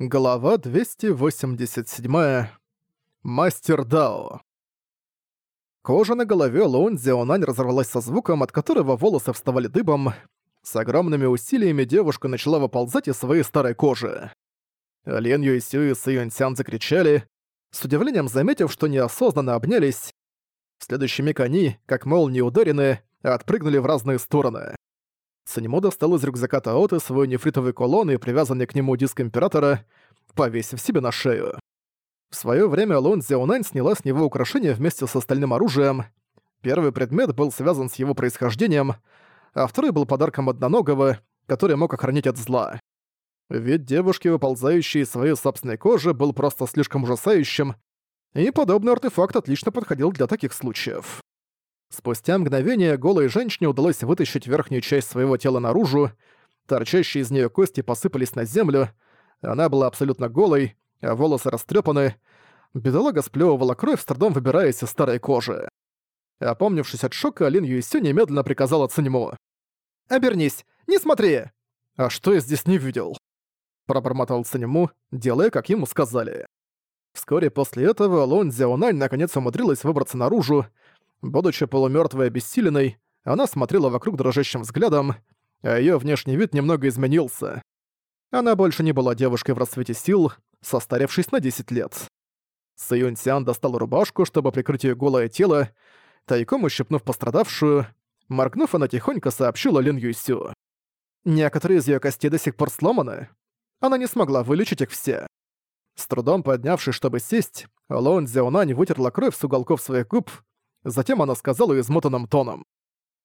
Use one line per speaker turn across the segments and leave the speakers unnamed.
Глава 287. Мастер Дао. Кожа на голове Лун Зионань разорвалась со звуком, от которого волосы вставали дыбом. С огромными усилиями девушка начала выползать из своей старой кожи. Лен Юйсю и Сы Юньсян закричали, с удивлением заметив, что неосознанно обнялись. В следующий миг они, как молнии ударены, отпрыгнули в разные стороны. Санему достал из рюкзака Таоты свой нефритовый кулон и привязанный к нему диск Императора, повесив себе на шею. В своё время Лун Зяонань сняла с него украшение вместе с остальным оружием. Первый предмет был связан с его происхождением, а второй был подарком одноногого, который мог охранять от зла. Ведь девушки, выползающие из своей собственной кожи, был просто слишком ужасающим, и подобный артефакт отлично подходил для таких случаев. Спустя мгновение голой женщине удалось вытащить верхнюю часть своего тела наружу, торчащие из нее кости посыпались на землю, она была абсолютно голой, а волосы растрепаны. Бедолага сплёвывала кровь, с трудом выбираясь из старой кожи. Опомнившись от шока, Лин Юйсю немедленно приказала Циньму. «Обернись! Не смотри!» «А что я здесь не видел?» Пробормотал Циньму, делая, как ему сказали. Вскоре после этого Лон Зяонань наконец умудрилась выбраться наружу, Будучи полумёртвой и обессиленной, она смотрела вокруг дрожащим взглядом, а её внешний вид немного изменился. Она больше не была девушкой в расцвете сил, состарившись на 10 лет. Сэйюнь Сян достал рубашку, чтобы прикрыть её голое тело, тайком ущипнув пострадавшую. Моргнув, она тихонько сообщила Лин Юйсю. Некоторые из её костей до сих пор сломаны. Она не смогла вылечить их все. С трудом поднявшись, чтобы сесть, Лоун Зяонань вытерла кровь с уголков своих губ, Затем она сказала измотанным тоном.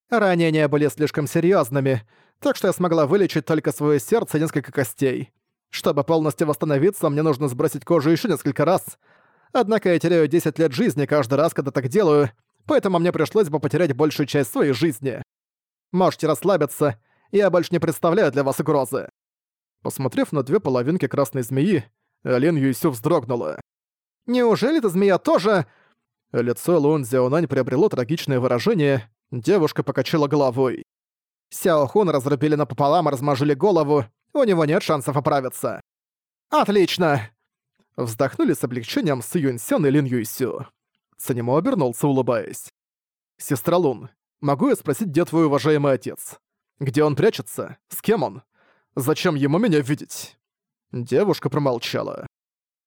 «Ранения были слишком серьезными, так что я смогла вылечить только свое сердце и несколько костей. Чтобы полностью восстановиться, мне нужно сбросить кожу еще несколько раз. Однако я теряю 10 лет жизни каждый раз, когда так делаю, поэтому мне пришлось бы потерять большую часть своей жизни. Можете расслабиться, я больше не представляю для вас угрозы». Посмотрев на две половинки красной змеи, Лин Юйсю вздрогнула. «Неужели эта змея тоже...» Лицо Лун Зяонань приобрело трагичное выражение, девушка покачала головой. Сяо Хун разрубили напополам и размажили голову, у него нет шансов оправиться. «Отлично!» Вздохнули с облегчением Си Юньсян и Лин Юйсю. Санему обернулся, улыбаясь. «Сестра Лун, могу я спросить, где твой уважаемый отец? Где он прячется? С кем он? Зачем ему меня видеть?» Девушка промолчала.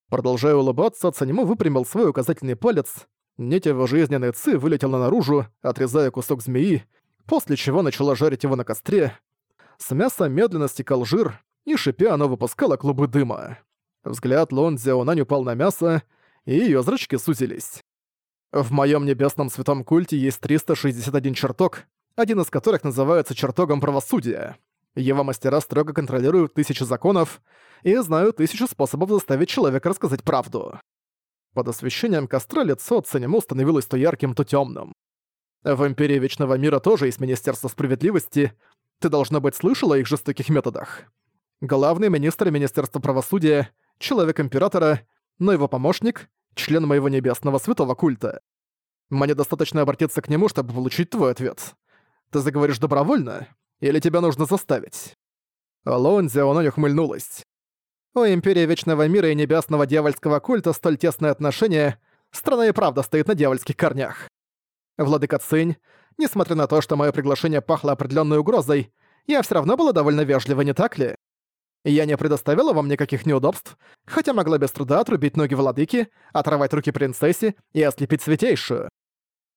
Продолжая улыбаться, Цанему выпрямил свой указательный палец, Нить его жизненной ци вылетела наружу, отрезая кусок змеи, после чего начала жарить его на костре. С мяса медленно стекал жир, и шипя оно выпускало клубы дыма. Взгляд Лон Зяонань упал на мясо, и её зрачки сузились. В моём небесном святом культе есть 361 чертог, один из которых называется чертогом правосудия. Его мастера строго контролируют тысячи законов и знают тысячу способов заставить человека рассказать правду. Под освещением костра лицо Ценему становилось то ярким, то темным. В Империи Вечного Мира тоже есть Министерство Справедливости. Ты, должно быть, слышала о их жестоких методах. Главный министр Министерства Правосудия — человек Императора, но его помощник — член моего небесного святого культа. Мне достаточно обратиться к нему, чтобы получить твой ответ. Ты заговоришь добровольно, или тебя нужно заставить?» Лонзи, она ухмыльнулась. У Империи Вечного Мира и Небесного Дьявольского Культа столь тесные отношения, страна и правда стоит на дьявольских корнях. Владыка Цинь, несмотря на то, что мое приглашение пахло определенной угрозой, я все равно была довольно вежлива, не так ли? Я не предоставила вам никаких неудобств, хотя могла без труда отрубить ноги владыки, оторвать руки принцессе и ослепить святейшую.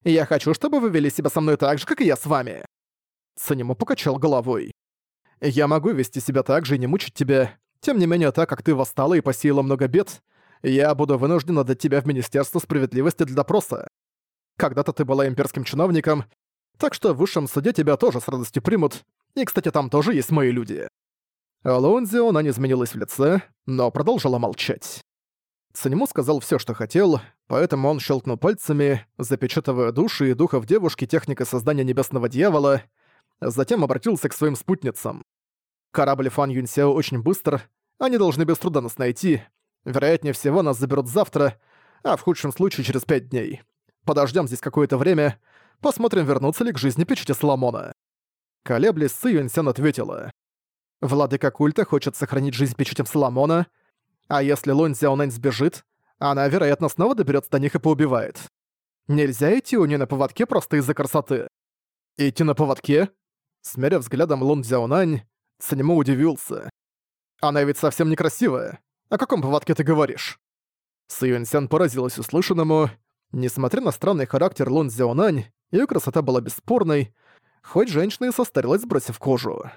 Я хочу, чтобы вы вели себя со мной так же, как и я с вами. Санему покачал головой. Я могу вести себя так же и не мучить тебя, тем не менее, так как ты восстала и посеяла много бед, я буду вынужден отдать тебя в Министерство справедливости для допроса. Когда-то ты была имперским чиновником, так что в высшем суде тебя тоже с радостью примут, и, кстати, там тоже есть мои люди». Алонзио, она не изменилась в лице, но продолжила молчать. Санему сказал все, что хотел, поэтому он щелкнул пальцами, запечатывая души и духов девушки техникой создания небесного дьявола, затем обратился к своим спутницам. Корабль Фан Юньсяо очень быстр, они должны без труда нас найти. Вероятнее всего, нас заберут завтра, а в худшем случае через пять дней. Подождем здесь какое-то время, посмотрим, вернутся ли к жизни печати Соломона». Колеблясь, Сы Юньсян ответила. «Владыка культа хочет сохранить жизнь печатям Соломона. А если Лунь Зяонань сбежит, она, вероятно, снова доберется до них и поубивает. Нельзя идти у нее на поводке просто из-за красоты. Идти на поводке? Смеря взглядом Лун Зяонань, Санему удивился. Она ведь совсем некрасивая. О каком поводке ты говоришь? Сюэнсян поразилась услышанному. Несмотря на странный характер Лун Зяонань, ее красота была бесспорной, хоть женщина и состарилась, сбросив кожу.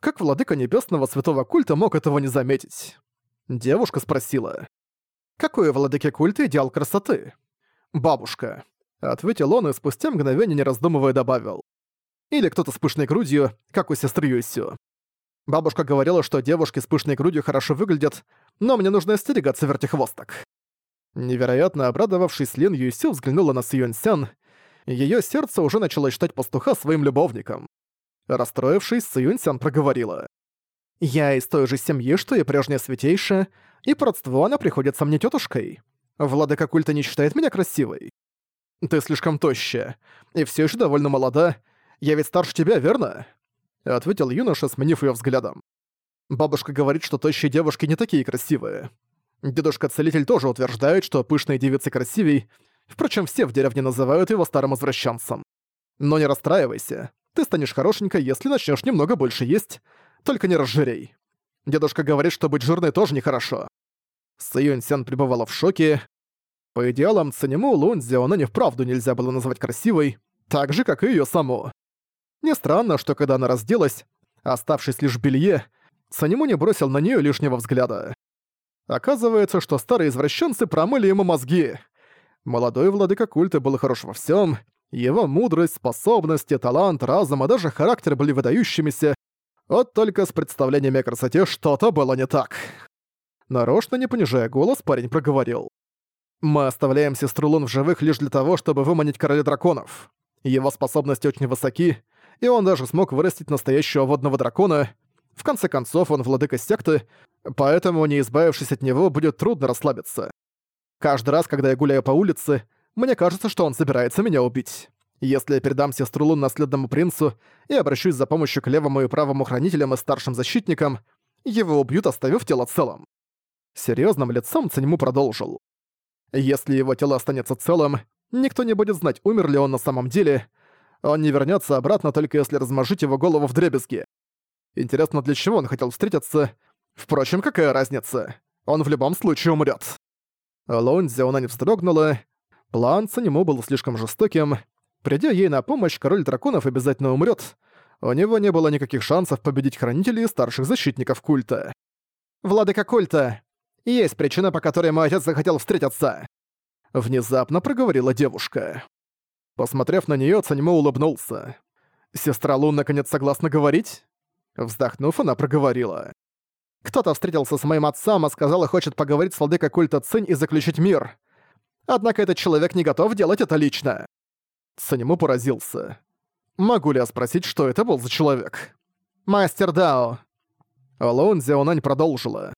Как владыка небесного святого культа мог этого не заметить? Девушка спросила. «Какой у владыки культа идеал красоты?» «Бабушка», — ответил он и спустя мгновение не раздумывая добавил. «Или кто-то с пышной грудью, как у сестры Юсю». Бабушка говорила, что девушки с пышной грудью хорошо выглядят, но мне нужно остерегаться вертихвосток. Невероятно обрадовавшись, Лин Юсю взглянула на Сюэнсян. Её сердце уже начало считать пастуха своим любовником. Расстроившись, Сюньсян проговорила. «Я из той же семьи, что и прежняя святейшая, и по родству она приходится мне тетушкой. Владыка культа не считает меня красивой. Ты слишком тощая, и все еще довольно молода. Я ведь старше тебя, верно?» Ответил юноша, сменив ее взглядом. Бабушка говорит, что тощие девушки не такие красивые. Дедушка-целитель тоже утверждает, что пышные девицы красивей, впрочем, все в деревне называют его старым извращенцем. Но не расстраивайся, ты станешь хорошенькой, если начнешь немного больше есть, только не разжирей. Дедушка говорит, что быть жирной тоже нехорошо. Саюньсян пребывала в шоке. По идеалам Цанему Лун Зяонэнь вправду нельзя было назвать красивой, так же, как и её саму. Не странно, что когда она разделась, оставшись лишь в белье, Цанему не бросил на неё лишнего взгляда. Оказывается, что старые извращенцы промыли ему мозги. Молодой владыка культа был хорош во всем, его мудрость, способности, талант, разум, а даже характер были выдающимися. Вот только с представлениями о красоте что-то было не так. Нарочно не понижая голос, парень проговорил. «Мы оставляем сестру Лун в живых лишь для того, чтобы выманить короля драконов. Его способности очень высоки, и он даже смог вырастить настоящего водного дракона. В конце концов, он владыка секты, поэтому, не избавившись от него, будет трудно расслабиться. Каждый раз, когда я гуляю по улице, мне кажется, что он собирается меня убить. Если я передам сестру Лун наследному принцу и обращусь за помощью к левому и правому хранителям и старшим защитникам, его убьют, оставив тело целым. Серьезным лицом Циньму продолжил. Если его тело останется целым, никто не будет знать, умер ли он на самом деле. Он не вернется обратно, только если размажить его голову в дребезги. Интересно, для чего он хотел встретиться? Впрочем, какая разница? Он в любом случае умрет. Лун Зяонань вздрогнула, План Цанему был слишком жестоким. Придя ей на помощь, король драконов обязательно умрет. У него не было никаких шансов победить хранителей и старших защитников культа. «Владыка культа, есть причина, по которой мой отец захотел встретиться!» Внезапно проговорила девушка. Посмотрев на неё, Цаньмо улыбнулся. «Сестра Лун наконец согласна говорить?» Вздохнув, она проговорила. «Кто-то встретился с моим отцом, а сказал хочет поговорить с владыкой культа Цинь и заключить мир. Однако этот человек не готов делать это лично. Санему поразился. Могу ли я спросить, что это был за человек? Мастер Дао. Лоун Зяонань продолжила.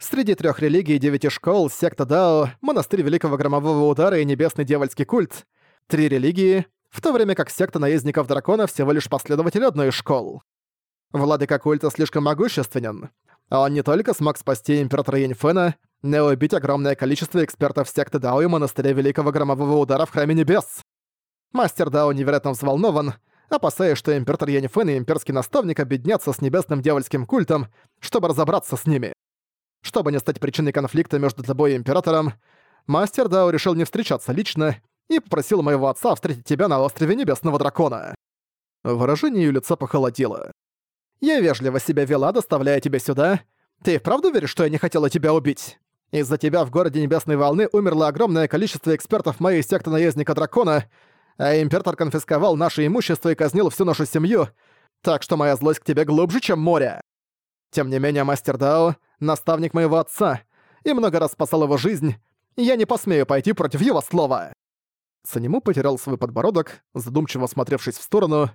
Среди трех религий и девяти школ, секта Дао, монастырь Великого Громового Удара и Небесный Дьявольский Культ — три религии, в то время как секта Наездников Дракона всего лишь последователь одной из школ. Владыка культа слишком могущественен. Он не только смог спасти императора Яньфена, но убить огромное количество экспертов секты Дао и монастыря Великого Громового Удара в Храме Небес. Мастер Дао невероятно взволнован, опасаясь, что император Янифен и имперский наставник объединятся с небесным дьявольским культом, чтобы разобраться с ними. Чтобы не стать причиной конфликта между тобой и императором, мастер Дао решил не встречаться лично и попросил моего отца встретить тебя на острове Небесного Дракона. Выражение её лица похолодело. «Я вежливо себя вела, доставляя тебя сюда. Ты вправду веришь, что я не хотела тебя убить?» Из-за тебя в городе Небесной Волны умерло огромное количество экспертов моей секты Наездника Дракона, а Император конфисковал наше имущество и казнил всю нашу семью, так что моя злость к тебе глубже, чем море. Тем не менее, Мастер Дао — наставник моего отца, и много раз спасал его жизнь, я не посмею пойти против его слова». Санему потерял свой подбородок, задумчиво смотревшись в сторону.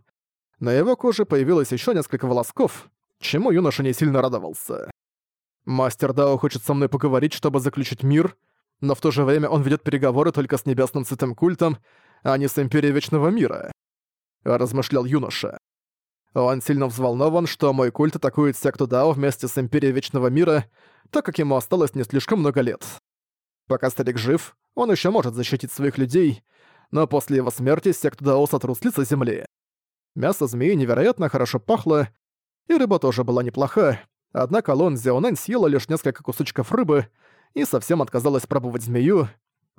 На его коже появилось еще несколько волосков, чему юноша не сильно радовался. Мастер Дао хочет со мной поговорить, чтобы заключить мир, но в то же время он ведет переговоры только с Небесным Цветом Культом, а не с Империей Вечного Мира. Размышлял юноша. Он сильно взволнован, что мой культ атакует секту Дао вместе с Империей Вечного Мира, так как ему осталось не слишком много лет. Пока старик жив, он еще может защитить своих людей, но после его смерти секта Дао сотрут с лица земли. Мясо змеи невероятно хорошо пахло, и рыба тоже была неплоха, однако Лон Зеонань съела лишь несколько кусочков рыбы и совсем отказалась пробовать змею.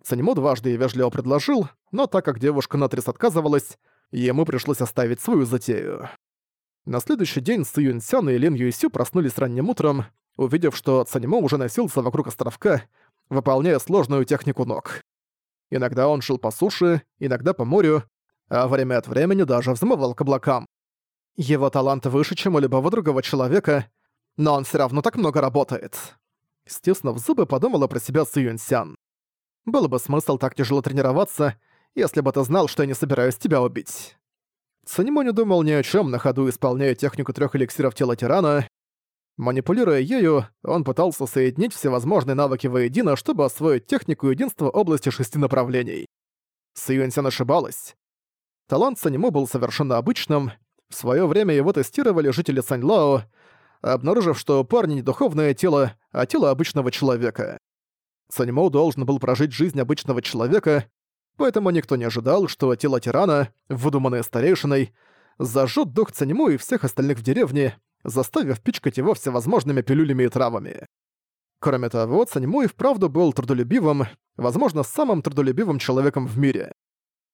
Цанему дважды и вежливо предложил, но так как девушка наотрез отказывалась, ему пришлось оставить свою затею. На следующий день Сы Юньсян и Лин Юйсю проснулись ранним утром, увидев, что Цанимо уже носился вокруг островка, выполняя сложную технику ног. Иногда он шел по суше, иногда по морю, а время от времени даже взмывал к облакам. Его талант выше, чем у любого другого человека, но он все равно так много работает. Стиснув зубы, подумала про себя Сы Юньсян. Было бы смысл так тяжело тренироваться, если бы ты знал, что я не собираюсь тебя убить. Санимо не думал ни о чем на ходу, исполняя технику трех эликсиров тела тирана. Манипулируя ею, он пытался соединить всевозможные навыки воедино, чтобы освоить технику единства области шести направлений. Сьюэнсян ошибалась. Талант Санимо был совершенно обычным. В свое время его тестировали жители Саньлао, обнаружив, что у не духовное тело, а тело обычного человека. Санимо должен был прожить жизнь обычного человека, Поэтому никто не ожидал, что тело тирана, выдуманное старейшиной, зажжет дух Цанему и всех остальных в деревне, заставив пичкать его всевозможными пилюлями и травами. Кроме того, Цанему и вправду был трудолюбивым, возможно, самым трудолюбивым человеком в мире.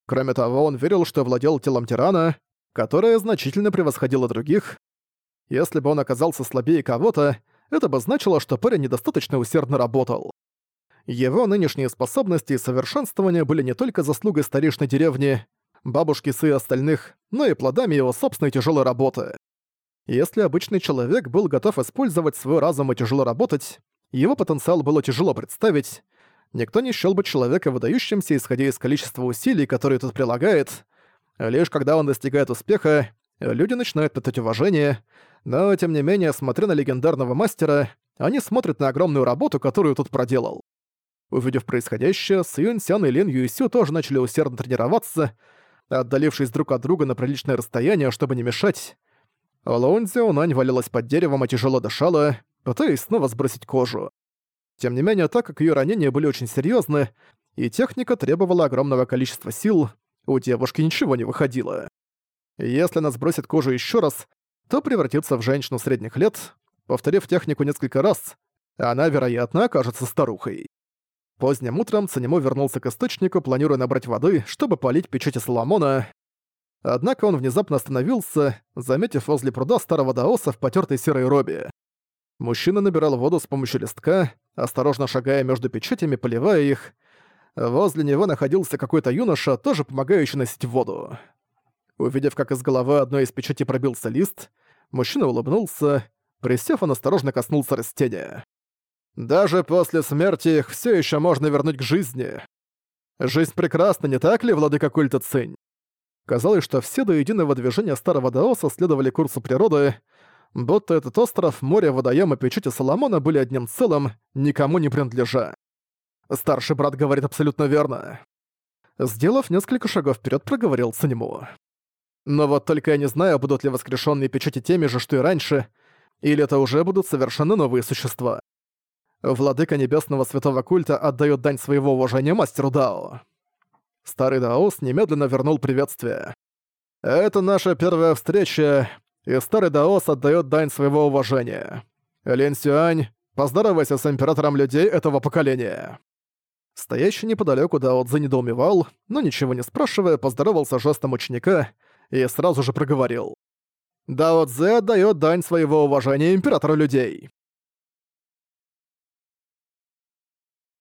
Кроме того, он верил, что владел телом тирана, которое значительно превосходило других. Если бы он оказался слабее кого-то, это бы значило, что парень недостаточно усердно работал. Его нынешние способности и совершенствования были не только заслугой старейшной деревни, бабушки Сы и остальных, но и плодами его собственной тяжелой работы. Если обычный человек был готов использовать свой разум и тяжело работать, его потенциал было тяжело представить, никто не счёл бы человека выдающимся, исходя из количества усилий, которые тот прилагает. Лишь когда он достигает успеха, люди начинают питать уважение, но, тем не менее, смотря на легендарного мастера, они смотрят на огромную работу, которую тот проделал. Увидев происходящее, Сьюн Сян и Лин Юйсю тоже начали усердно тренироваться, отдалившись друг от друга на приличное расстояние, чтобы не мешать. Лоун Зяонань валялась под деревом и тяжело дышала, пытаясь снова сбросить кожу. Тем не менее, так как ее ранения были очень серьезны, и техника требовала огромного количества сил, у девушки ничего не выходило. Если она сбросит кожу еще раз, то превратится в женщину средних лет, повторив технику несколько раз, она, вероятно, окажется старухой. Поздним утром Цанимо вернулся к источнику, планируя набрать воды, чтобы полить печати Соломона. Однако он внезапно остановился, заметив возле пруда старого даоса в потертой серой робе. Мужчина набирал воду с помощью листка, осторожно шагая между печатями, поливая их. Возле него находился какой-то юноша, тоже помогающий носить воду. Увидев, как из головы одной из печатей пробился лист, мужчина улыбнулся. Присев, он осторожно коснулся растения. Даже после смерти их все еще можно вернуть к жизни. Жизнь прекрасна, не так ли, владыка культа Цинь? Казалось, что все до единого движения старого Даоса следовали курсу природы, будто этот остров, море, водоем и печати Соломона были одним целым, никому не принадлежа. Старший брат говорит абсолютно верно. Сделав несколько шагов вперед, проговорил Циньму. Но вот только я не знаю, будут ли воскрешенные печати теми же, что и раньше, или это уже будут совершенно новые существа. Владыка Небесного Святого Культа отдает дань своего уважения мастеру Дао. Старый Даос немедленно вернул приветствие. «Это наша первая встреча, и Старый Даос отдает дань своего уважения. Лин Сюань, поздоровайся с Императором людей этого поколения». Стоящий неподалеку Дао Цзы недоумевал, но ничего не спрашивая, поздоровался жестом ученика и сразу же проговорил. «Дао Цзэ отдает дань своего уважения Императору людей».